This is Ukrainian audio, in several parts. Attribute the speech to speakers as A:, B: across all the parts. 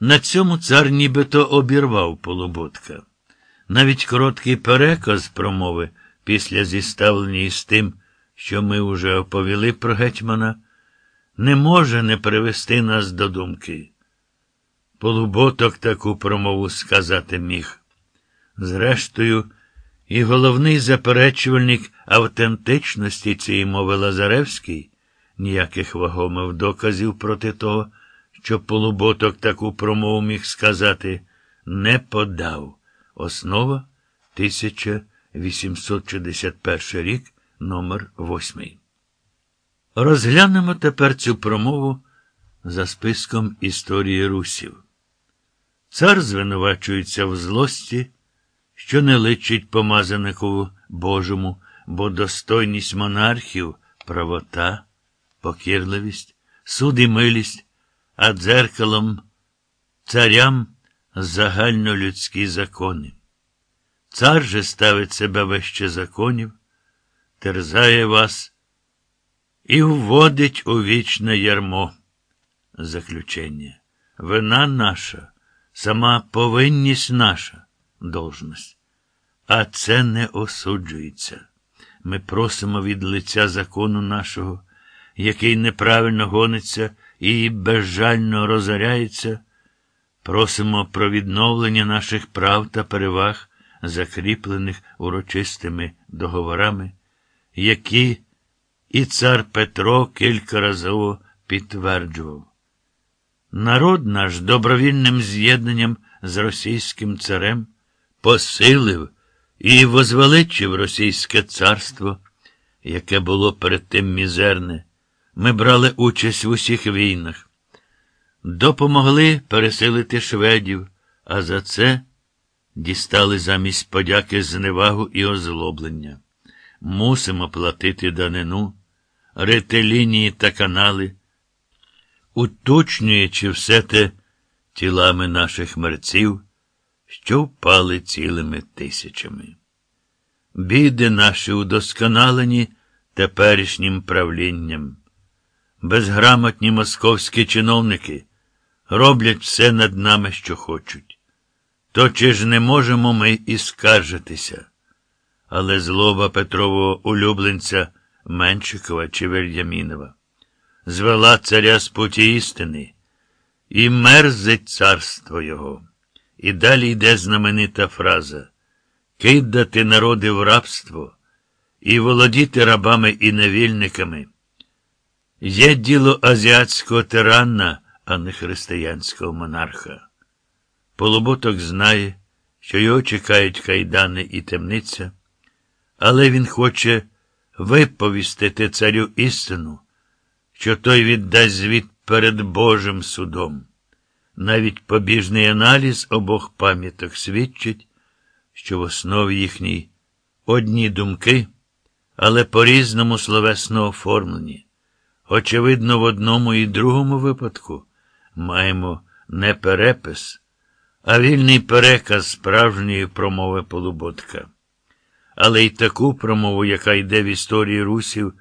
A: На цьому цар нібито обірвав полуботка. Навіть короткий переказ промови після зіставлення із тим, що ми уже оповіли про гетьмана, не може не привести нас до думки. Полуботок таку промову сказати міг. Зрештою, і головний заперечувальник автентичності цієї мови Лазаревський, ніяких вагомих доказів проти того, що полуботок таку промову міг сказати, не подав. Основа 1861 рік, номер 8. Розглянемо тепер цю промову за списком історії русів. Цар звинувачується в злості, що не личить помазаникову Божому, бо достойність монархів, правота, покірливість, суд і милість, а дзеркалом царям загальнолюдські закони. Цар же ставить себе вище законів, терзає вас і вводить у вічне ярмо. Заключення. Вина наша, сама повинність наша должність. А це не осуджується. Ми просимо від лиця закону нашого, який неправильно гониться і безжально розоряється, просимо про відновлення наших прав та переваг, закріплених урочистими договорами, які і цар Петро кількаразово підтверджував. Народ наш добровільним з'єднанням з російським царем посилив і возвеличив Російське царство, яке було перед тим мізерне. Ми брали участь в усіх війнах, допомогли пересилити шведів, а за це дістали замість подяки зневагу і озлоблення. Мусимо платити данину, рити лінії та канали, уточнюючи все те тілами наших мерців, що впали цілими тисячами. Біди наші удосконалені теперішнім правлінням. Безграмотні московські чиновники роблять все над нами, що хочуть. То чи ж не можемо ми і скаржитися? Але злоба Петрового улюбленця Меншикова чи Вельямінова звела царя з путі істини і мерзить царство його. І далі йде знаменита фраза кидати народи в рабство і володіти рабами і невільниками. Є діло азіатського тиранна, а не християнського монарха. Полуботок знає, що його чекають кайдани і темниця, але він хоче виповістити царю істину, що той віддасть звіт перед Божим судом. Навіть побіжний аналіз обох пам'яток свідчить, що в основі їхній одні думки, але по різному словесно оформлені. Очевидно, в одному і другому випадку маємо не перепис, а вільний переказ справжньої промови полуботка. Але й таку промову, яка йде в історії русів,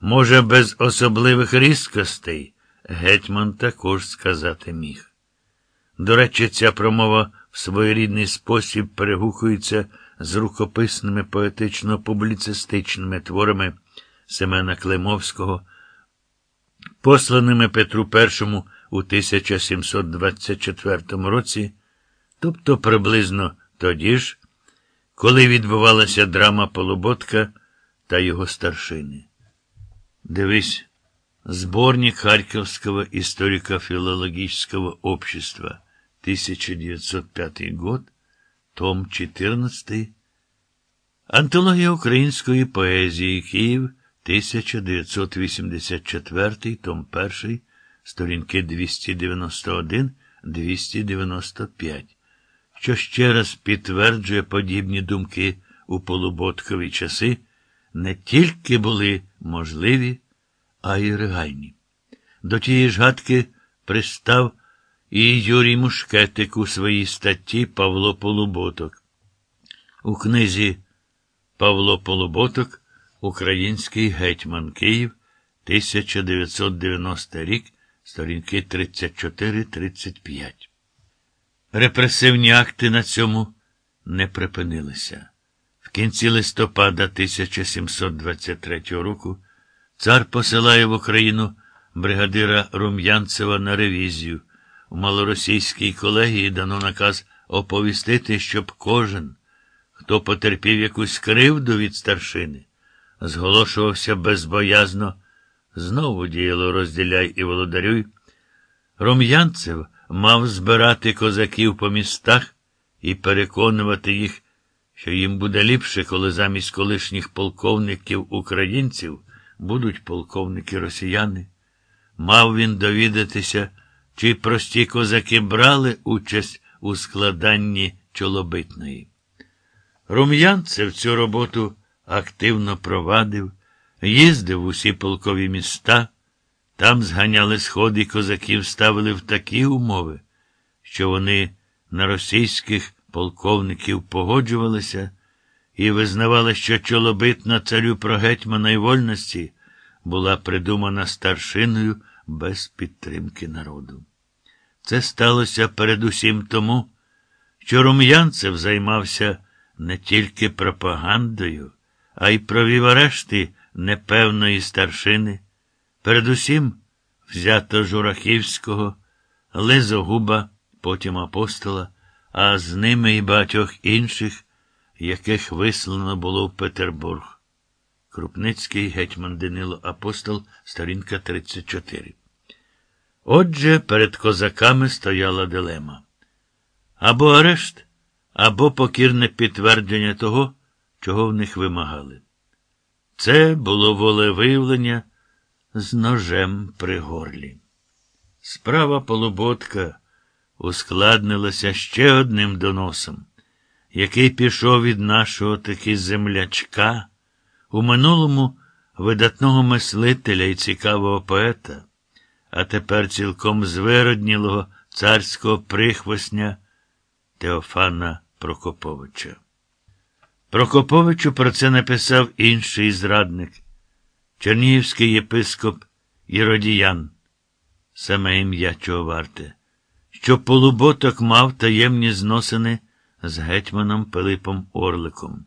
A: може без особливих різкостей, гетьман також сказати міг. До речі, ця промова в своєрідний спосіб перегукується з рукописними поетично-публіцистичними творами Семена Климовського, посланими Петру І у 1724 році, тобто приблизно тоді ж, коли відбувалася драма Полуботка та його старшини. Дивись, Сборник Харьковского историко-филологического общества, 1905 год, том 14, Антологія української поезії Київ, 1984, том 1, сторінки 291-295, що ще раз підтверджує подібні думки у полуботкові часи, не тільки були можливі, а й реальні. До тієї ж гадки пристав і Юрій Мушкетик у своїй статті Павло Полуботок. У книзі Павло Полуботок, Український гетьман Київ, 1990 рік, сторінки 34-35. Репресивні акти на цьому не припинилися. В кінці листопада 1723 року цар посилає в Україну бригадира Рум'янцева на ревізію. У малоросійській колегії дано наказ оповістити, щоб кожен, хто потерпів якусь кривду від старшини, зголошувався безбоязно, знову діяло розділяй і володарюй. Рум'янцев мав збирати козаків по містах і переконувати їх, що їм буде ліпше, коли замість колишніх полковників українців будуть полковники росіяни. Мав він довідатися, чи прості козаки брали участь у складанні чолобитної. Рум'янцев цю роботу активно провадив, їздив в усі полкові міста, там зганяли сходи козаків, ставили в такі умови, що вони на російських полковників погоджувалися і визнавали, що чолобитна царю про гетьмана й вольності була придумана старшиною без підтримки народу. Це сталося передусім тому, що Рум'янцев займався не тільки пропагандою, а й провів арешти непевної старшини, передусім взято Журахівського, Лизогуба, потім апостола, а з ними і багатьох інших, яких вислано було в Петербург. Крупницький гетьман Данило Апостол, сторінка 34. Отже, перед козаками стояла дилема. Або арешт, або покірне підтвердження того, чого в них вимагали. Це було волевиявлення з ножем при горлі. Справа полуботка ускладнилася ще одним доносом, який пішов від нашого таки землячка, у минулому видатного мислителя і цікавого поета, а тепер цілком звироднілого царського прихвосня Теофана Прокоповича. Прокоповичу про це написав інший зрадник, чернігівський єпископ Іродіян, саме ім'я чого варте, що полуботок мав таємні зносини з гетьманом Пилипом Орликом.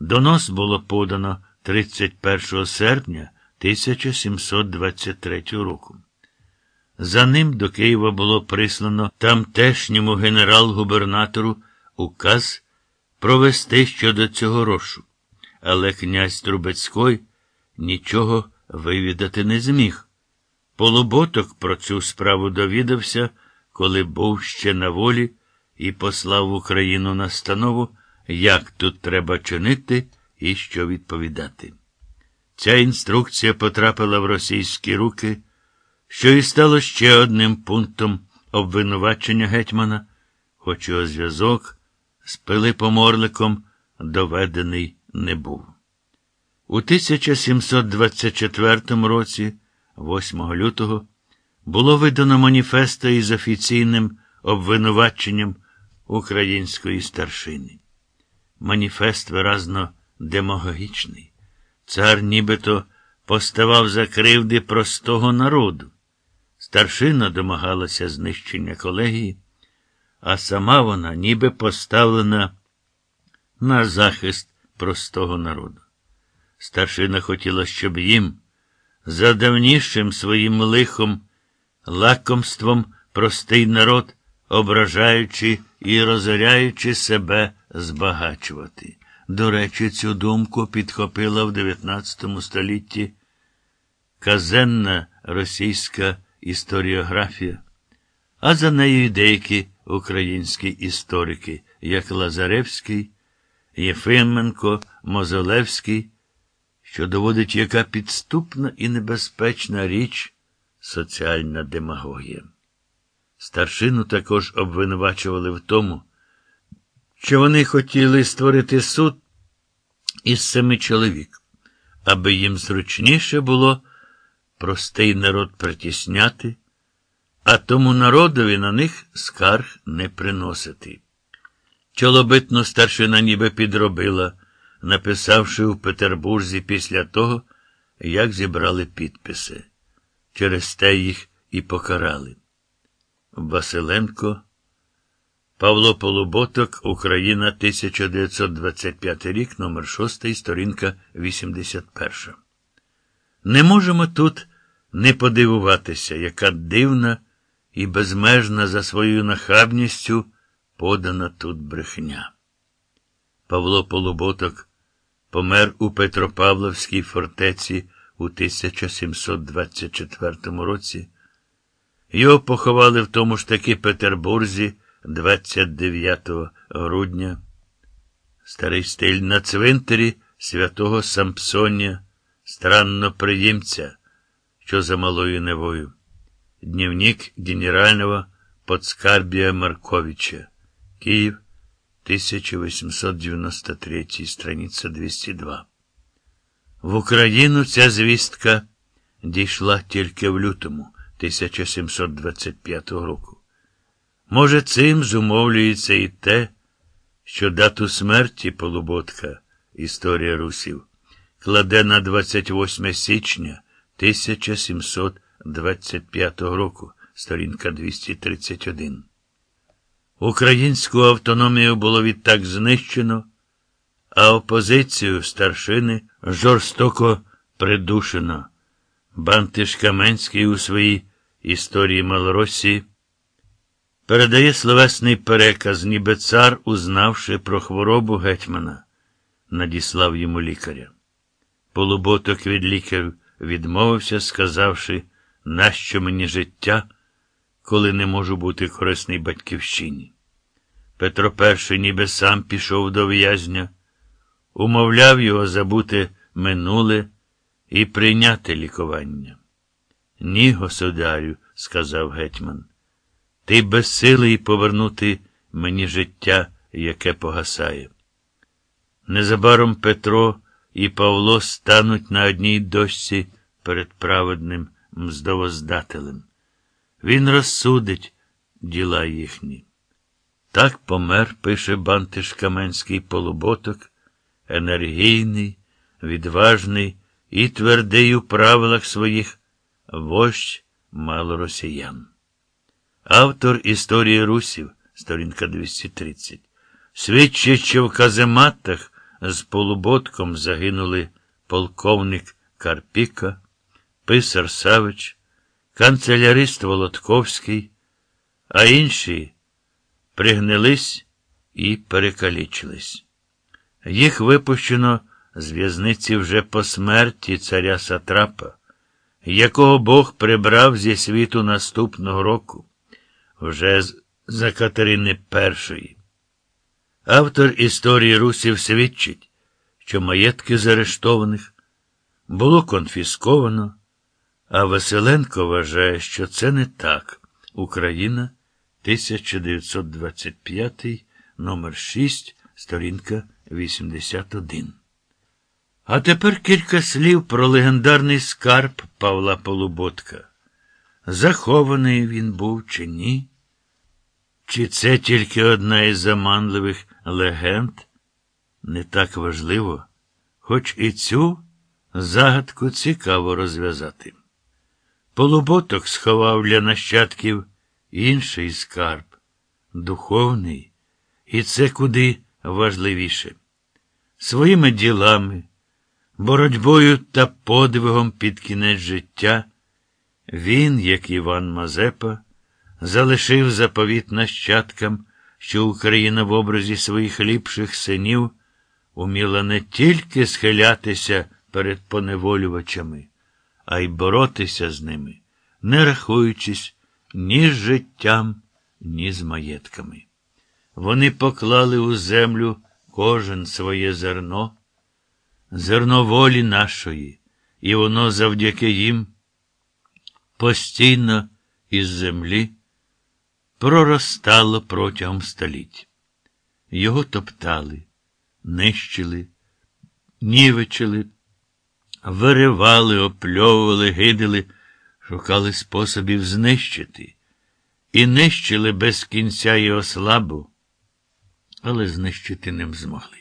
A: Донос було подано 31 серпня 1723 року. За ним до Києва було прислано тамтешньому генерал-губернатору указ провести щодо цього рошу, але князь Трубецький нічого вивідати не зміг. Полуботок про цю справу довідався, коли був ще на волі, і послав в Україну настанову, як тут треба чинити і що відповідати. Ця інструкція потрапила в російські руки, що і стало ще одним пунктом обвинувачення гетьмана, хоч його зв'язок з Пилипом Орликом доведений не був. У 1724 році, 8 лютого, було видано маніфесто із офіційним обвинуваченням української старшини. Маніфест виразно демагогічний. Цар нібито поставав за кривди простого народу. Старшина домагалася знищення колегії, а сама вона ніби поставлена на захист простого народу. Старшина хотіла, щоб їм, за давнішим своїм лихом, лакомством простий народ, ображаючи і розоряючи себе, збагачувати. До речі, цю думку підхопила в 19 столітті казенна російська історіографія, а за нею деякі українські історики, як Лазаревський, Єфименко, Мозолевський, що доводить, яка підступна і небезпечна річ соціальна демагогія. Старшину також обвинувачували в тому, що вони хотіли створити суд із семи чоловік, аби їм зручніше було простий народ притісняти, а тому народові на них скарг не приносити. Чолобитну старшина ніби підробила, написавши у Петербурзі після того, як зібрали підписи. Через те їх і покарали. Василенко Павло Полуботок, Україна, 1925 рік, номер 6, сторінка 81. Не можемо тут не подивуватися, яка дивна і безмежна за своєю нахабністю подана тут брехня. Павло Полуботок помер у Петропавловській фортеці у 1724 році. Його поховали в тому ж таки Петербурзі 29 грудня. Старий стиль на цвинтарі святого Сампсонія, странноприємця, що за малою невою. Дневник генерального подскарбія Марковича. Київ, 1893, страниця 202. В Україну ця звістка дійшла тільки в лютому 1725 року. Може, цим зумовлюється і те, що дату смерті Полуботка, історія русів, кладе на 28 січня 1725 року, сторінка 231. Українську автономію було відтак знищено, а опозицію старшини жорстоко придушено. Бантиш Каменський у своїй історії Малоросії передає словесний переказ, ніби цар, узнавши про хворобу гетьмана, надіслав йому лікаря. Полуботок від лікарів відмовився, сказавши, нащо мені життя, коли не можу бути корисний батьківщині. Петро І ніби сам пішов до в'язня, умовляв його забути минуле і прийняти лікування. Ні, государю, сказав гетьман, ти безсилий повернути мені життя, яке погасає. Незабаром Петро і Павло стануть на одній дошці перед праведним мздовоздателем. Він розсудить діла їхні. Так помер, пише Бантиш Каменський полуботок, енергійний, відважний і твердий у правилах своїх вождь малоросіян. Автор історії русів, сторінка 230, свідчить, що в казематах з полуботком загинули полковник Карпіка, писар Савич, канцелярист Володковський, а інші пригнились і перекалічились. Їх випущено з в'язниці вже по смерті царя Сатрапа, якого Бог прибрав зі світу наступного року, вже за Катерини І. Автор історії русів свідчить, що маєтки заарештованих було конфісковано, а Василенко вважає, що це не так. Україна 1925, номер 6, сторінка 81. А тепер кілька слів про легендарний скарб Павла Полуботка. Захований він був чи ні? Чи це тільки одна із заманливих легенд? Не так важливо, хоч і цю загадку цікаво розв'язати. Полуботок сховав для нащадків інший скарб, духовний, і це куди важливіше. Своїми ділами, боротьбою та подвигом під кінець життя, він, як Іван Мазепа, залишив заповіт нащадкам, що Україна в образі своїх ліпших синів уміла не тільки схилятися перед поневолювачами, а й боротися з ними, не рахуючись ні з життям, ні з маєтками. Вони поклали у землю кожен своє зерно, зерно волі нашої, і воно завдяки їм постійно із землі проростало протягом століть. Його топтали, нищили, нівечили, виривали, опльовували, гидили, шукали способів знищити, і нищили без кінця його слабу, але знищити ним змогли.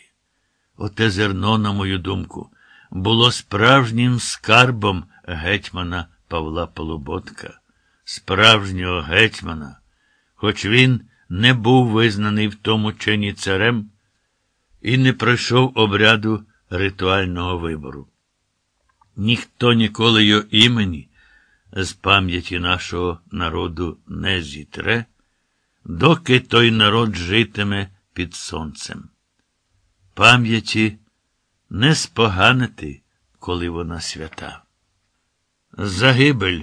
A: Оте зерно, на мою думку, було справжнім скарбом гетьмана Павла Полуботка, справжнього гетьмана, хоч він не був визнаний в тому чині царем і не пройшов обряду ритуального вибору. Ніхто ніколи його імені з пам'яті нашого народу не зітре, доки той народ житиме під сонцем. Пам'яті не споганити, коли вона свята. Загибель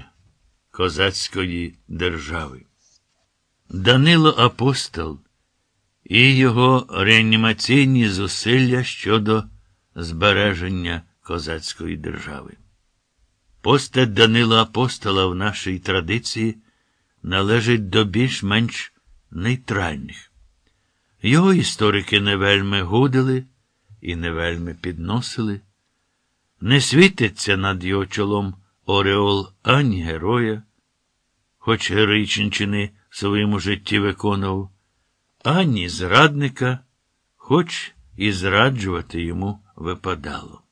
A: козацької держави. Данило Апостол і його реанімаційні зусилля щодо збереження козацької держави. Постать Данила Апостола в нашій традиції належить до більш-менш нейтральних. Його історики не вельми гудили і не вельми підносили. Не світиться над його чолом Ореол ані героя, хоч героїчні в своєму житті виконував, ані зрадника, хоч і зраджувати йому випадало.